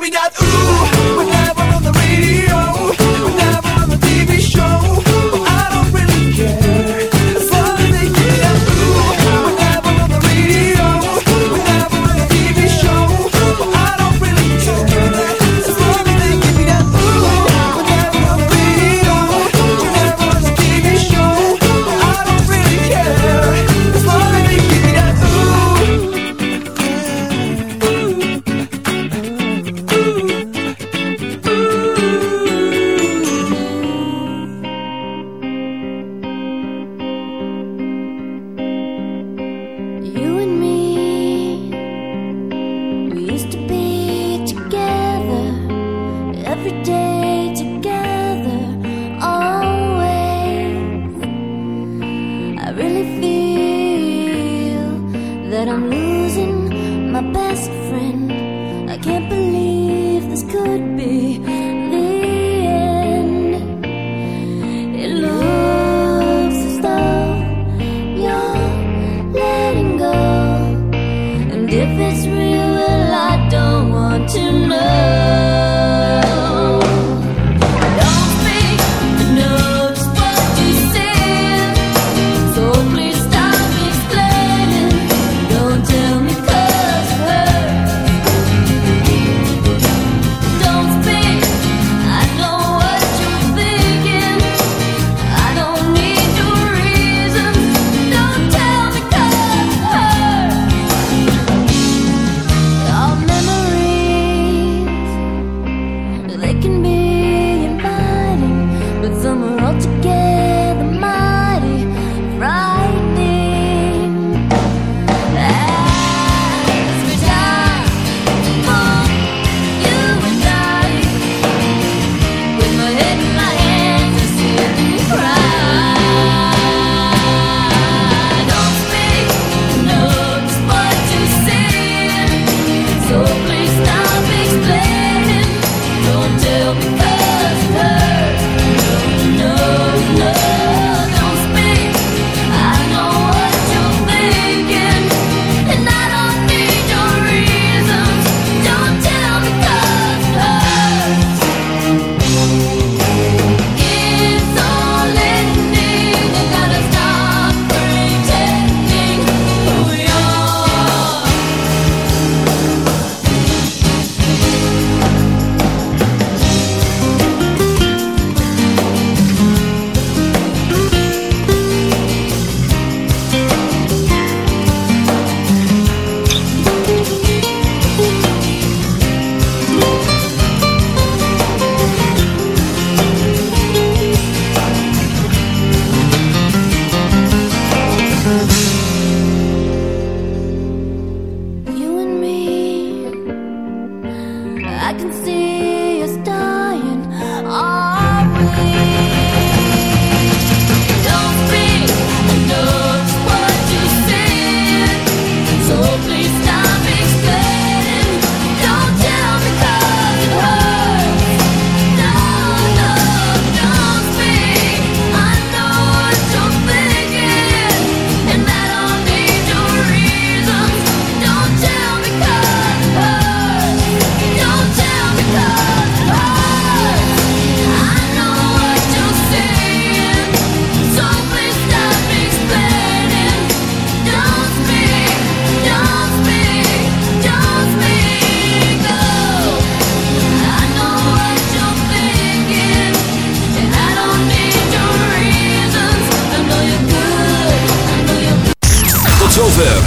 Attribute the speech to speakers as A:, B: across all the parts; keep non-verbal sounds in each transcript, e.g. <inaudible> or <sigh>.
A: we
B: got.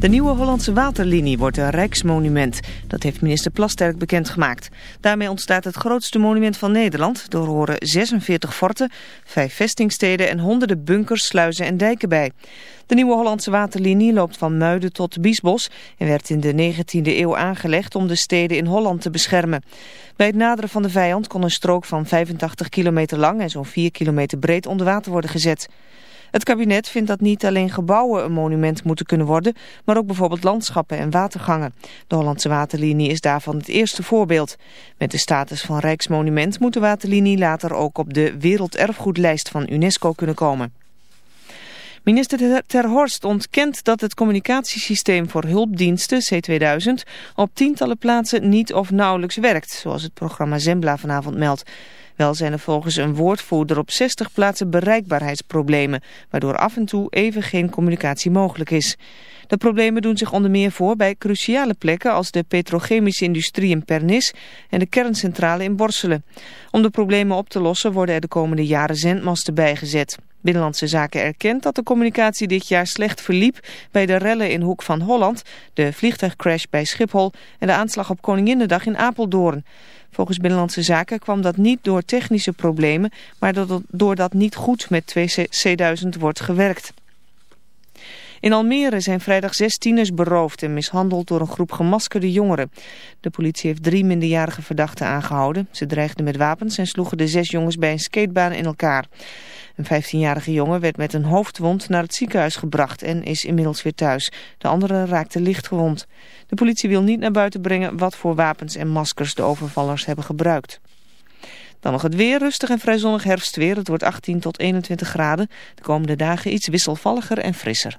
C: De nieuwe Hollandse waterlinie wordt een Rijksmonument. Dat heeft minister Plasterk bekendgemaakt. Daarmee ontstaat het grootste monument van Nederland. Door horen 46 forten, vijf vestingsteden en honderden bunkers, sluizen en dijken bij. De nieuwe Hollandse waterlinie loopt van Muiden tot Biesbos en werd in de 19e eeuw aangelegd om de steden in Holland te beschermen. Bij het naderen van de vijand kon een strook van 85 kilometer lang en zo'n 4 kilometer breed onder water worden gezet. Het kabinet vindt dat niet alleen gebouwen een monument moeten kunnen worden, maar ook bijvoorbeeld landschappen en watergangen. De Hollandse Waterlinie is daarvan het eerste voorbeeld. Met de status van Rijksmonument moet de Waterlinie later ook op de Werelderfgoedlijst van UNESCO kunnen komen. Minister Ter- Horst ontkent dat het communicatiesysteem voor hulpdiensten C2000 op tientallen plaatsen niet of nauwelijks werkt, zoals het programma Zembla vanavond meldt. Wel zijn er volgens een woordvoerder op 60 plaatsen bereikbaarheidsproblemen, waardoor af en toe even geen communicatie mogelijk is. De problemen doen zich onder meer voor bij cruciale plekken als de petrochemische industrie in Pernis en de kerncentrale in Borselen. Om de problemen op te lossen worden er de komende jaren zendmasten bijgezet. Binnenlandse Zaken erkent dat de communicatie dit jaar slecht verliep bij de rellen in Hoek van Holland, de vliegtuigcrash bij Schiphol en de aanslag op Koninginnedag in Apeldoorn. Volgens Binnenlandse Zaken kwam dat niet door technische problemen, maar doordat- niet goed met 2C1000 wordt gewerkt. In Almere zijn vrijdag zes tieners beroofd en mishandeld door een groep gemaskerde jongeren. De politie heeft drie minderjarige verdachten aangehouden. Ze dreigden met wapens en sloegen de zes jongens bij een skatebaan in elkaar. Een 15-jarige jongen werd met een hoofdwond naar het ziekenhuis gebracht en is inmiddels weer thuis. De andere raakte licht gewond. De politie wil niet naar buiten brengen wat voor wapens en maskers de overvallers hebben gebruikt. Dan nog het weer, rustig en vrij zonnig herfstweer. Het wordt 18 tot 21 graden. De komende dagen iets wisselvalliger en frisser.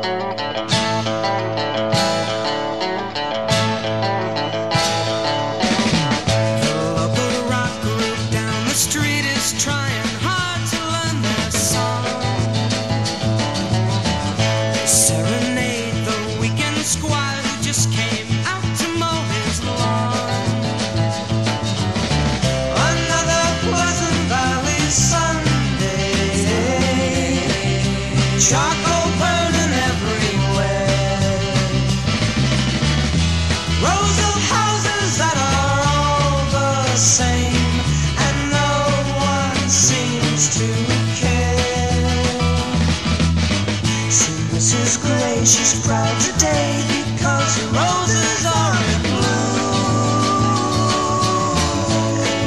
D: she's proud today because the roses are in bloom.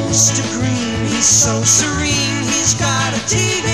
D: Mr. Green, he's so serene, he's got a TV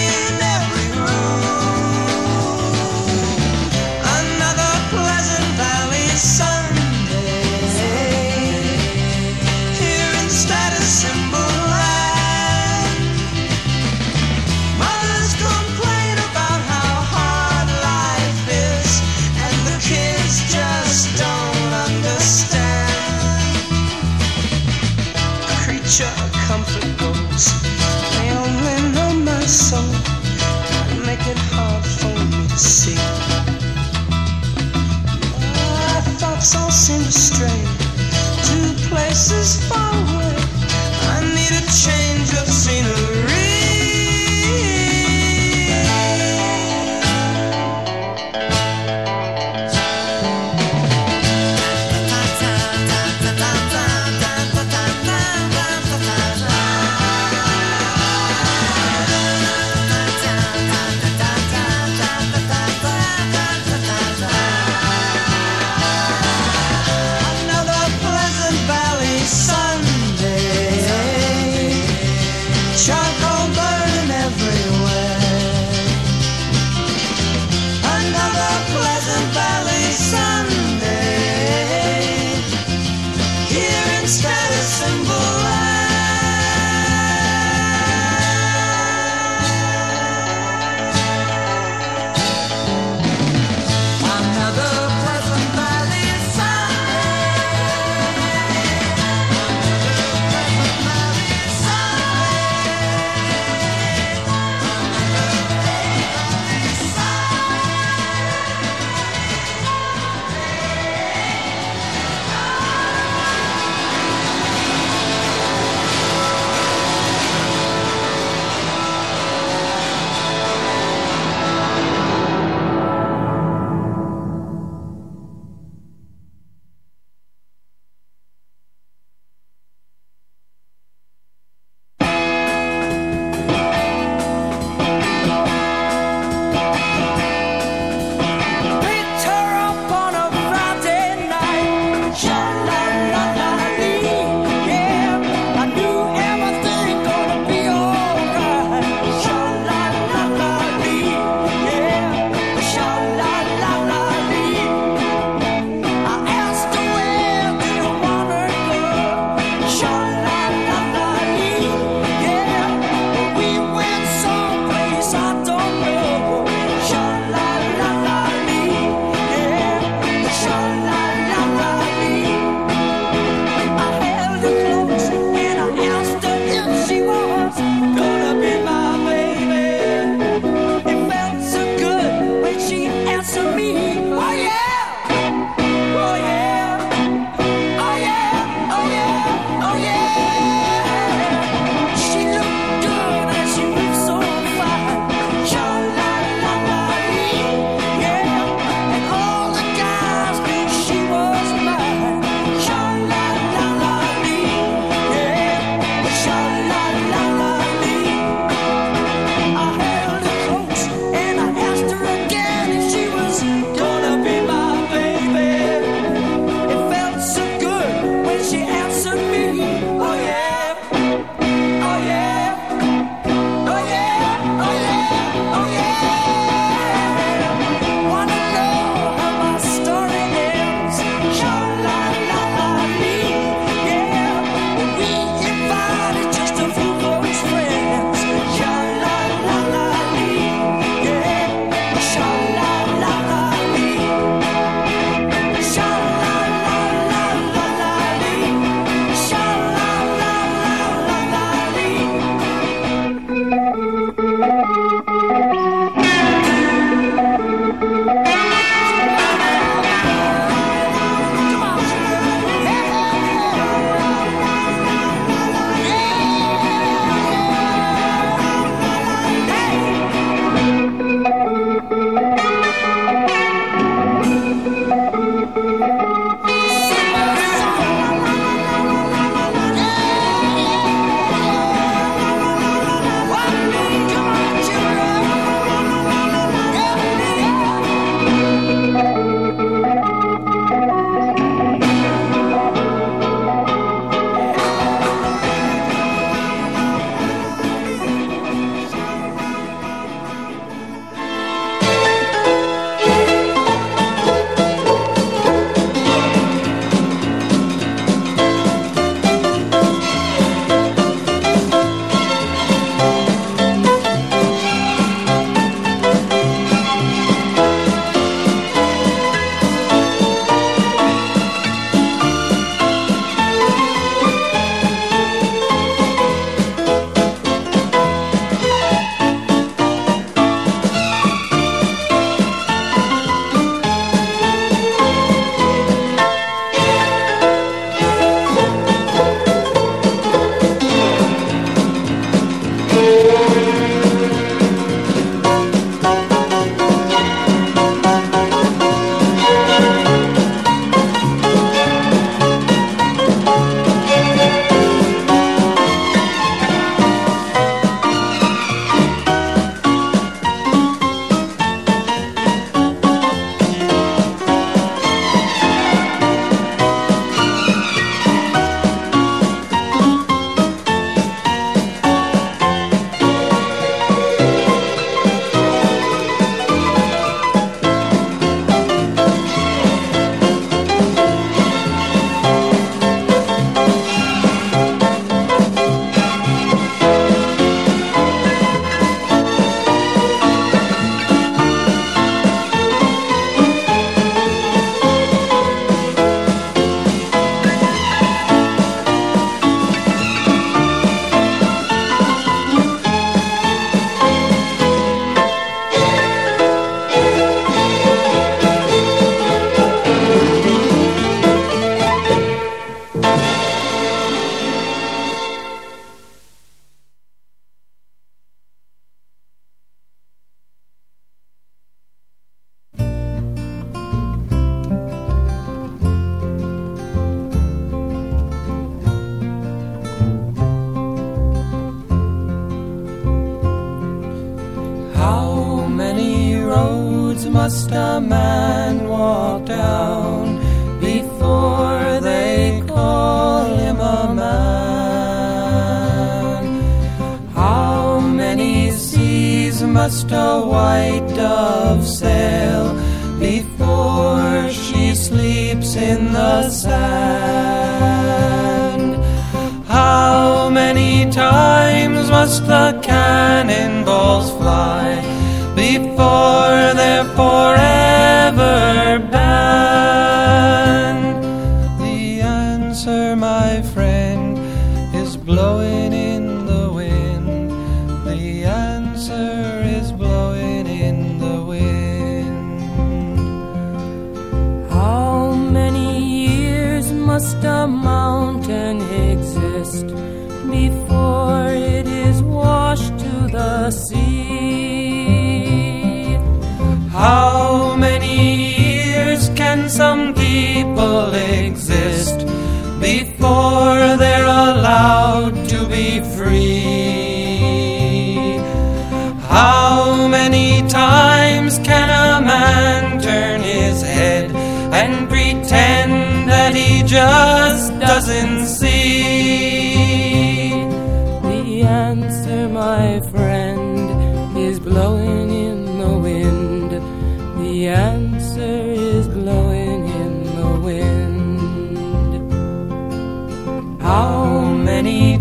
D: the
E: cat.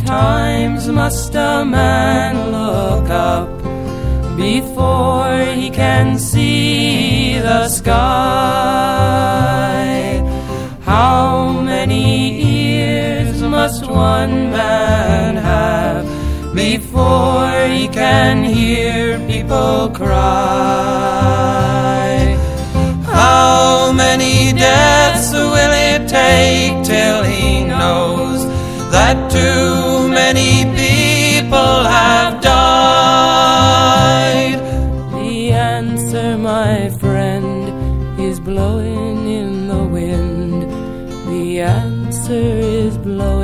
E: times must
F: a
E: man look up before he can see the sky? How many ears must one man have before he can hear people cry? How many deaths will it take till he knows that too?
F: is
G: blown.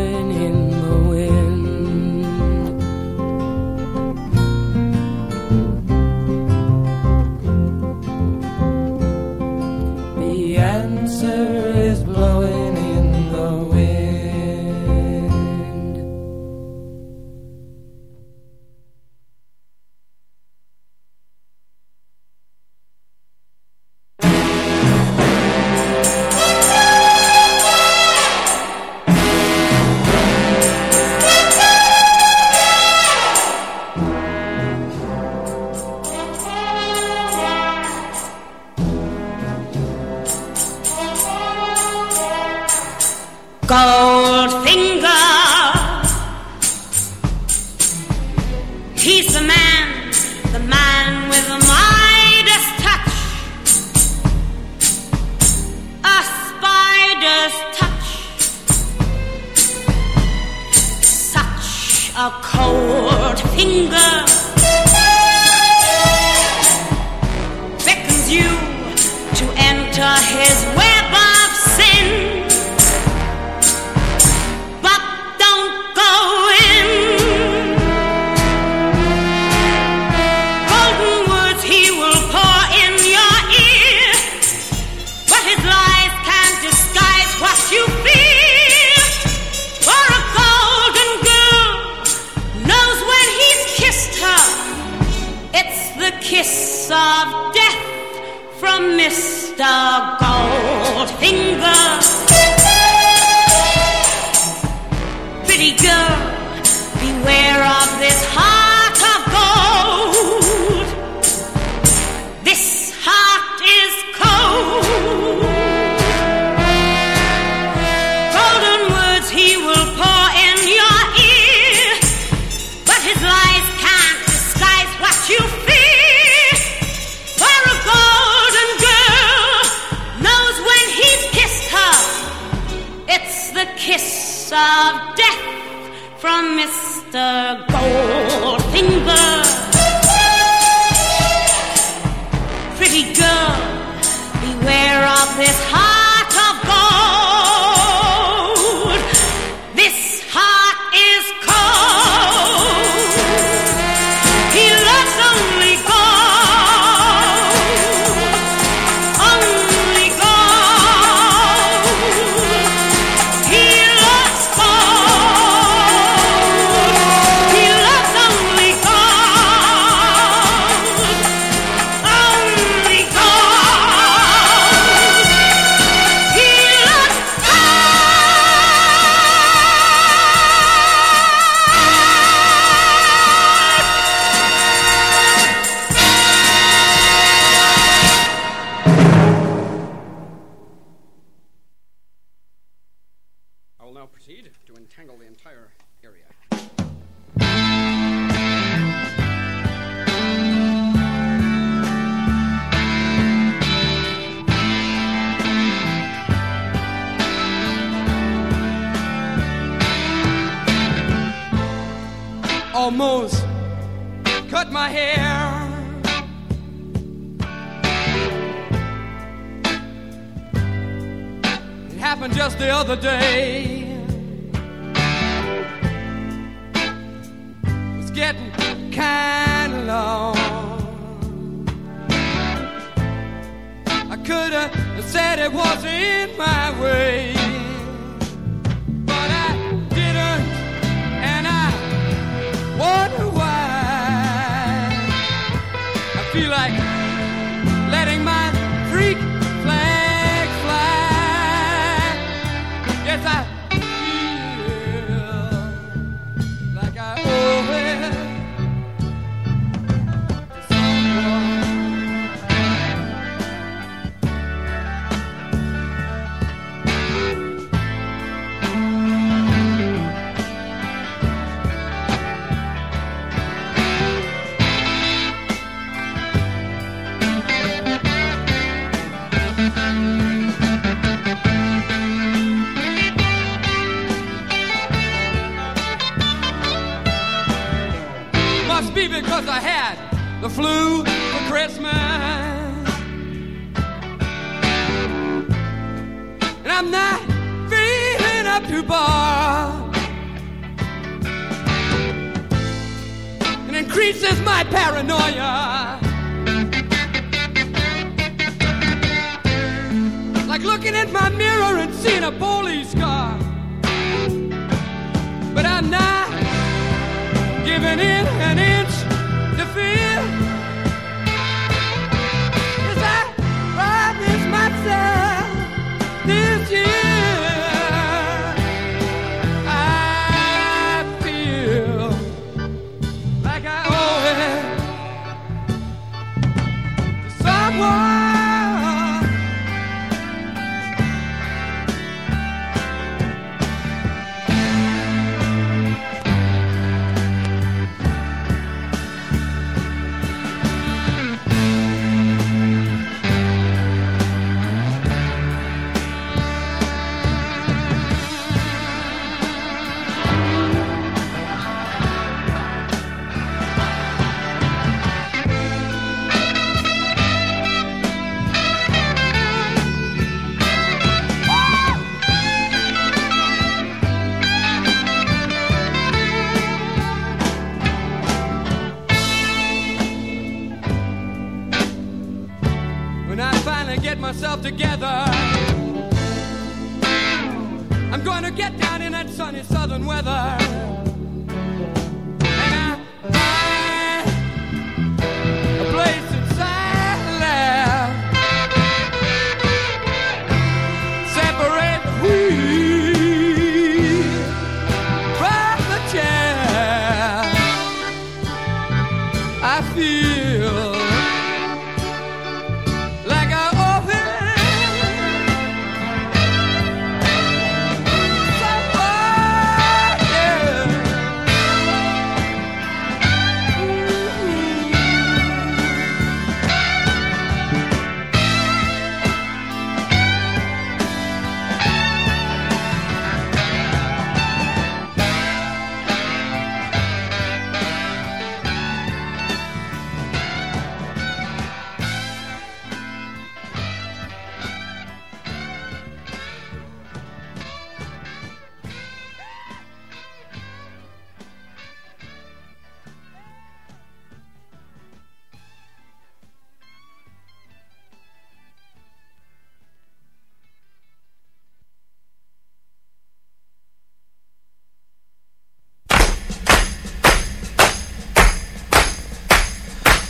G: happened just the other day. It's getting kind of long. I could have said it wasn't my way. flu for Christmas. And I'm not feeling
H: up to bar. It increases my paranoia. Like looking in my mirror and seeing a police car. But I'm not giving in and in.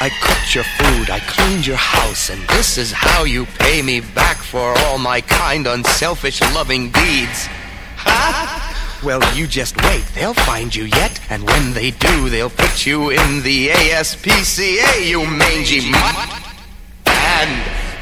I: I cooked your food, I cleaned your house, and this is how you pay me back for all my kind, unselfish, loving deeds. Ha! <laughs> Well, you just wait, they'll find you yet, and when they do, they'll put you in the ASPCA, you mangy mutt.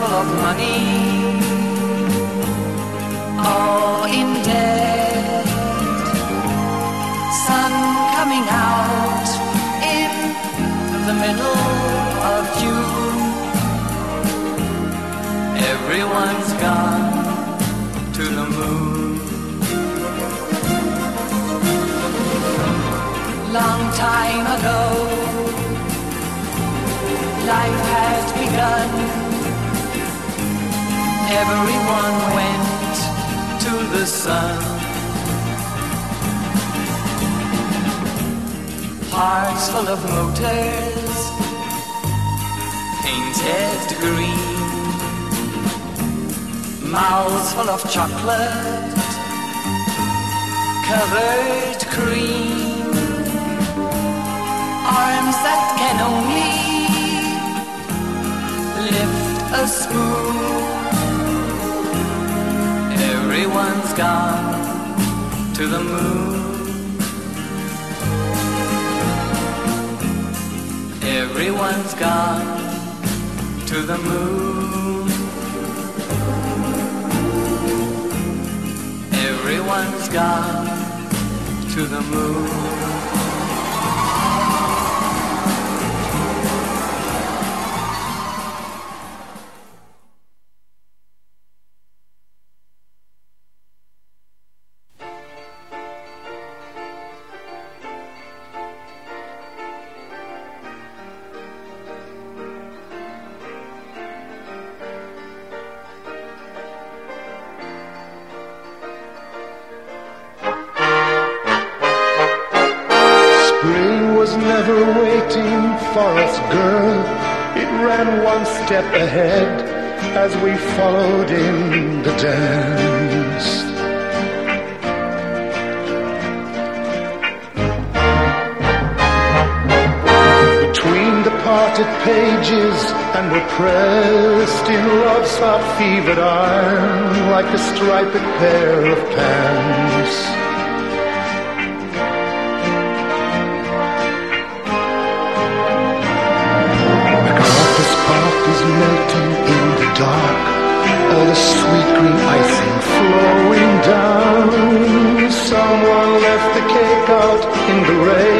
J: full of money, all in debt. Sun coming out in the middle of June. Everyone's gone to the moon. Long time ago, life has begun. Everyone went to the sun. Hearts full of motors, painted green. Mouths full of chocolate, covered cream. Arms that can only lift a spoon. Everyone's gone to the moon. Everyone's gone to the moon. Everyone's gone to the moon.
K: Hot fevered iron like a striped pair of pants. The MacArthur's Park is melting in the dark. All the sweet green icing flowing down. Someone left the cake out in the rain.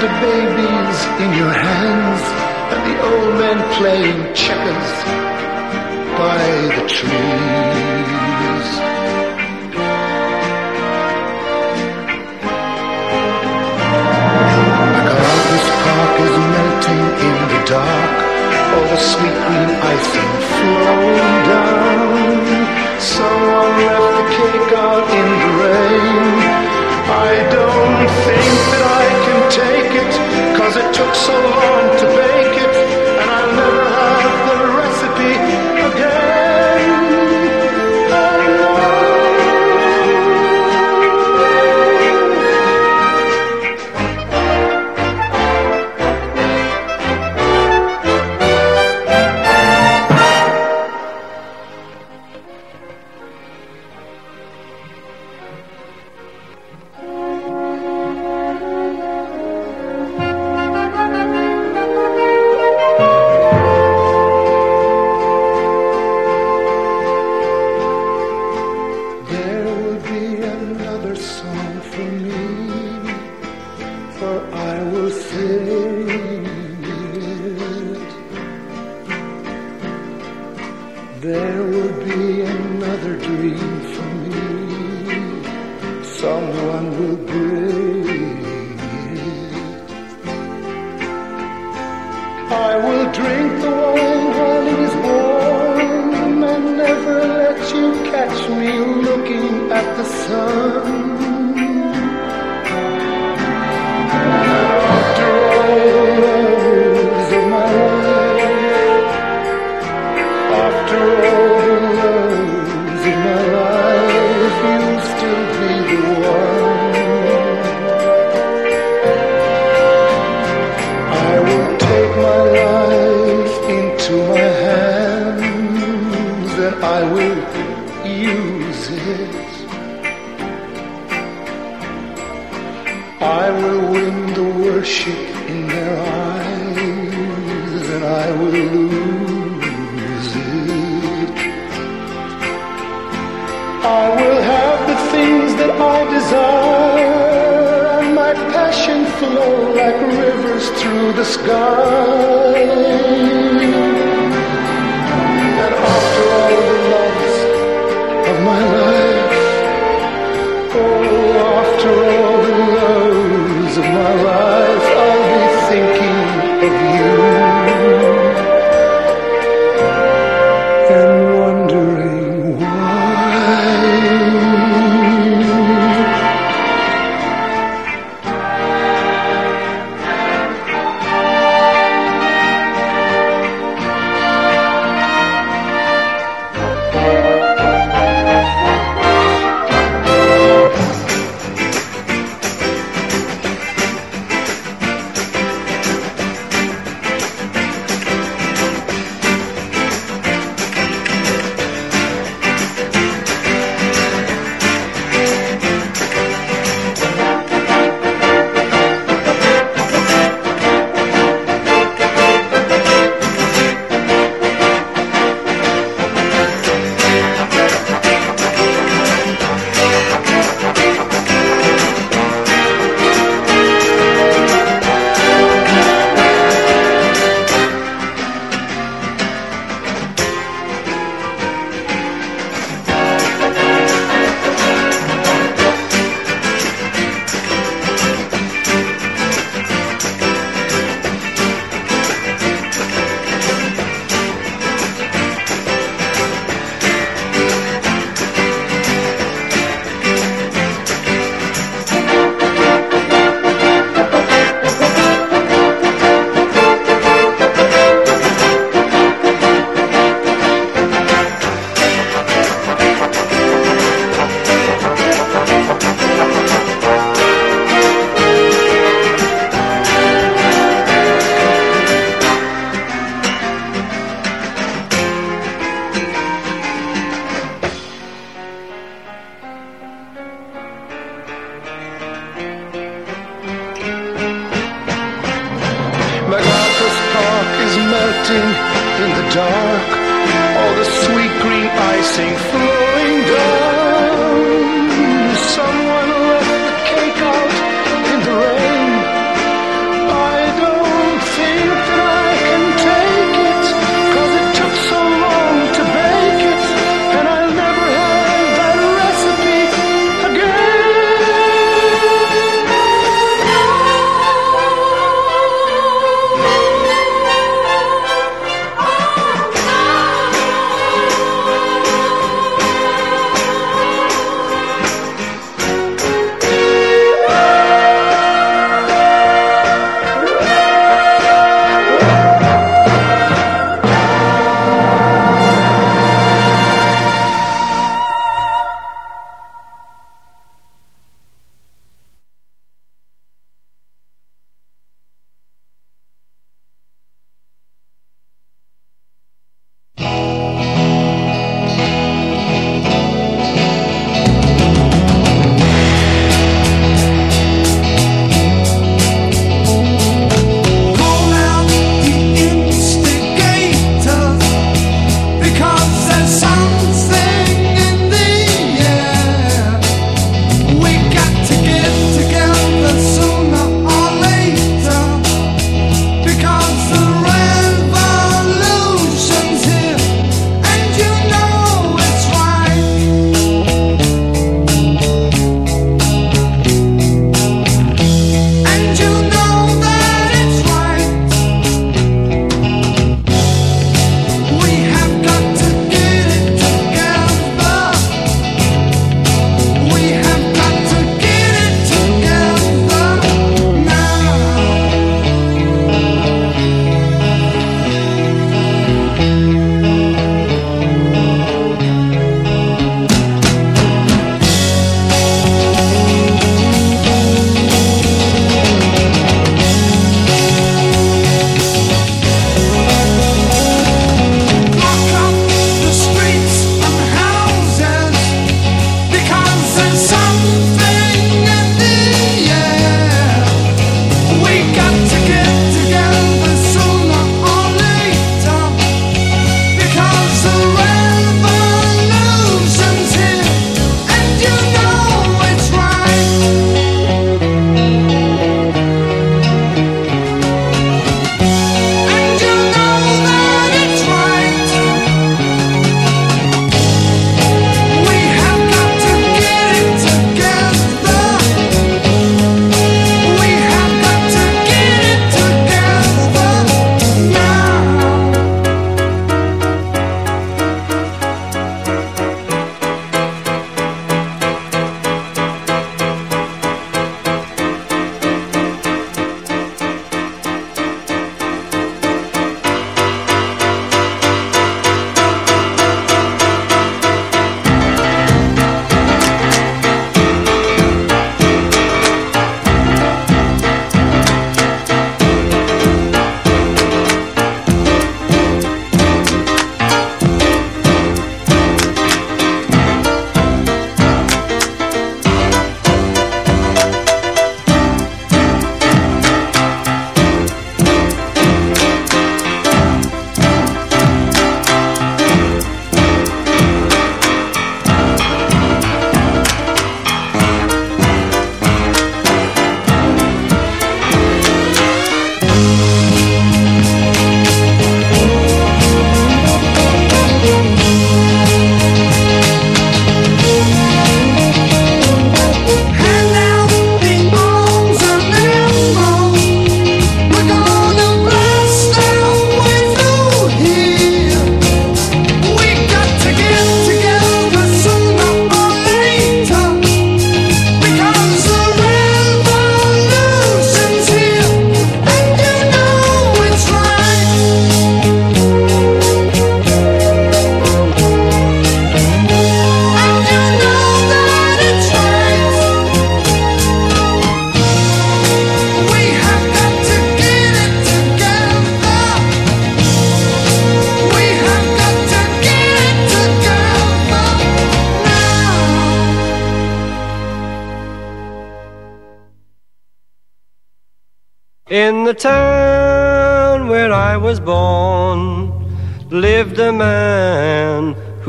K: Tender babies in your hands, and the old men playing checkers by the trees. MacArthur's Park is melting in the dark. All the sweet green icing flowing down. Someone left the cake out in the rain. I don't think that I can take it, cause it took so long to bake it,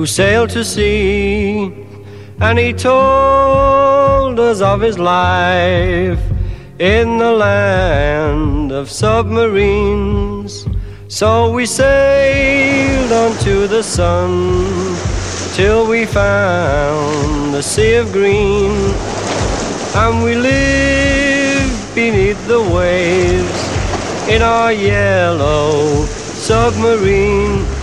L: sailed to sea, and he told us of his life in the land of submarines. So we sailed onto the sun till we found the sea of green, and we lived beneath the waves in our yellow submarine.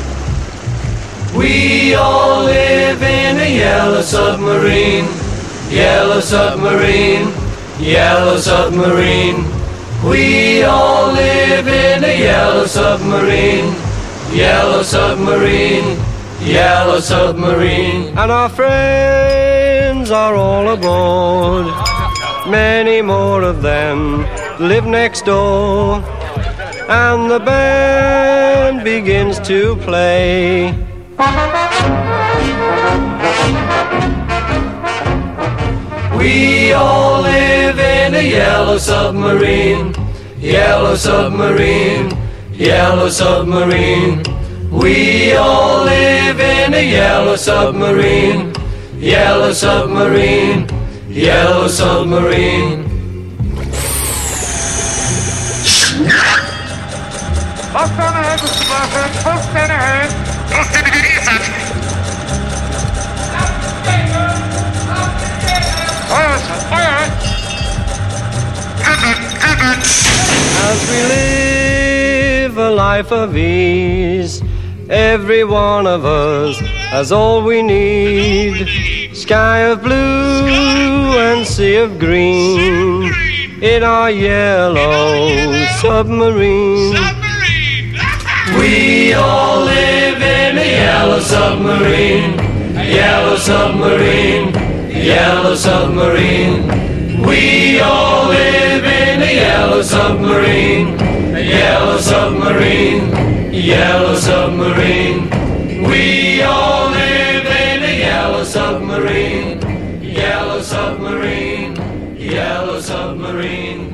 M: We all live in a yellow submarine, yellow submarine, yellow submarine. We all live in a yellow submarine, yellow submarine, yellow submarine.
L: And our friends are all aboard. Many more of them live next door. And the band begins to play.
M: We all live in a yellow submarine, yellow submarine, yellow submarine. We all live in a yellow submarine, yellow submarine, yellow submarine.
L: As we live a life of ease, every one of us has all we need. Sky of blue and sea of green in our yellow submarine.
M: We all live in a yellow submarine, a yellow submarine, yellow submarine. We all live a yellow submarine, yellow submarine, yellow submarine. We all live in a yellow submarine, yellow submarine,
B: yellow submarine.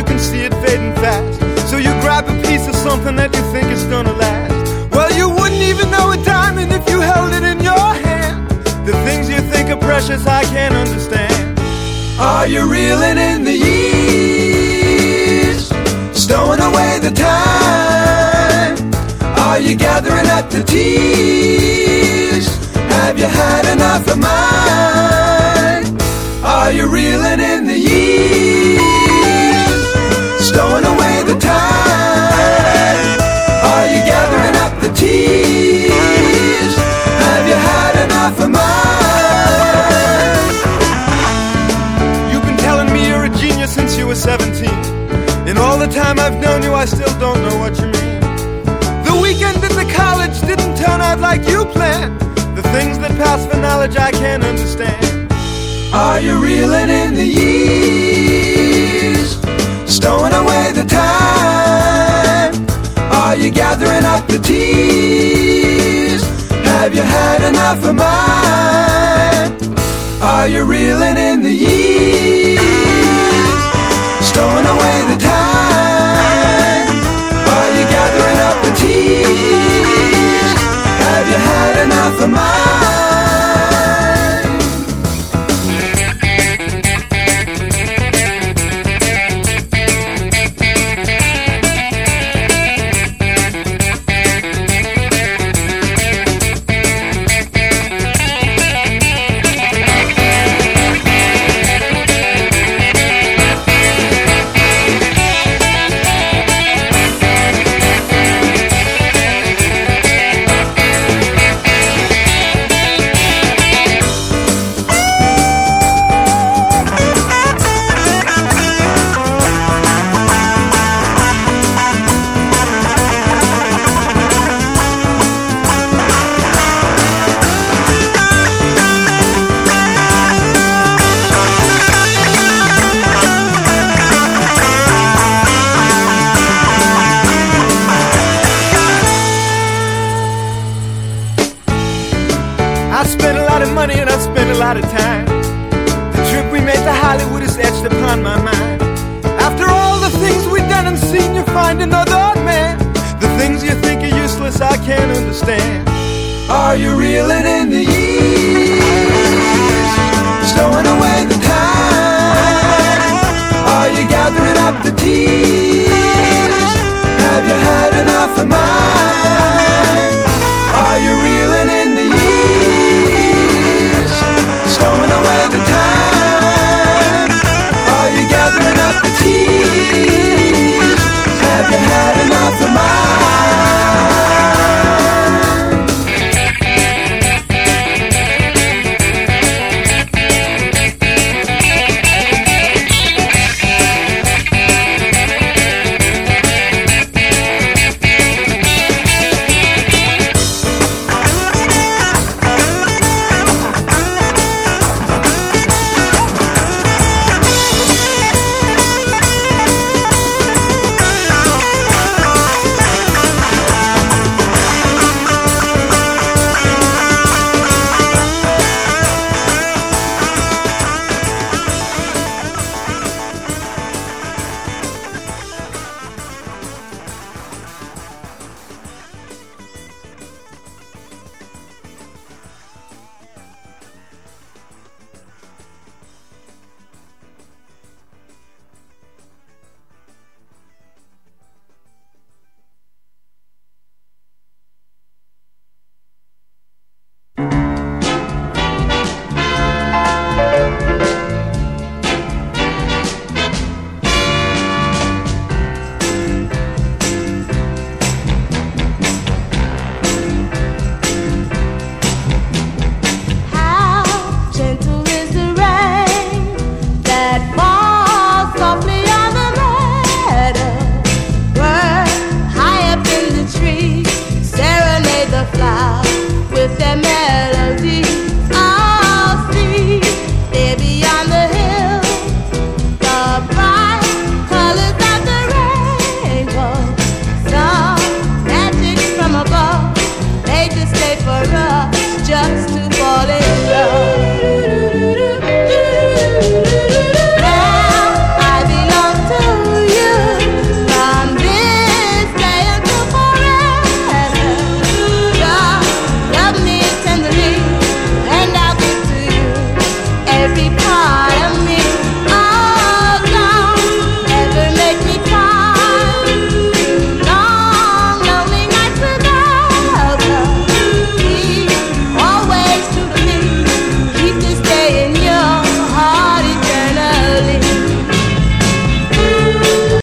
B: You
D: can see it fading fast. So you grab a piece of something that you think is gonna last. Well, you wouldn't even know a diamond if you held it in your hand. The things you think are precious, I can't understand. Are you reeling in the years? Stowing away the time? Are you gathering up the tears? Have you had enough of mine? Are you reeling in the years? Gathering up the tears? Have you had enough of mine? You've been telling me you're a genius since you were 17. In all the time I've known you, I still don't know what you mean. The weekend in the college didn't turn out like you planned. The things that pass for knowledge I can't understand. Are you reeling in the years? Stowing away the time? You gathering up the tears? Have you had enough of mine? Are you reeling in the years? Stowing away the time? Are you gathering up the tears? Have you had enough of mine?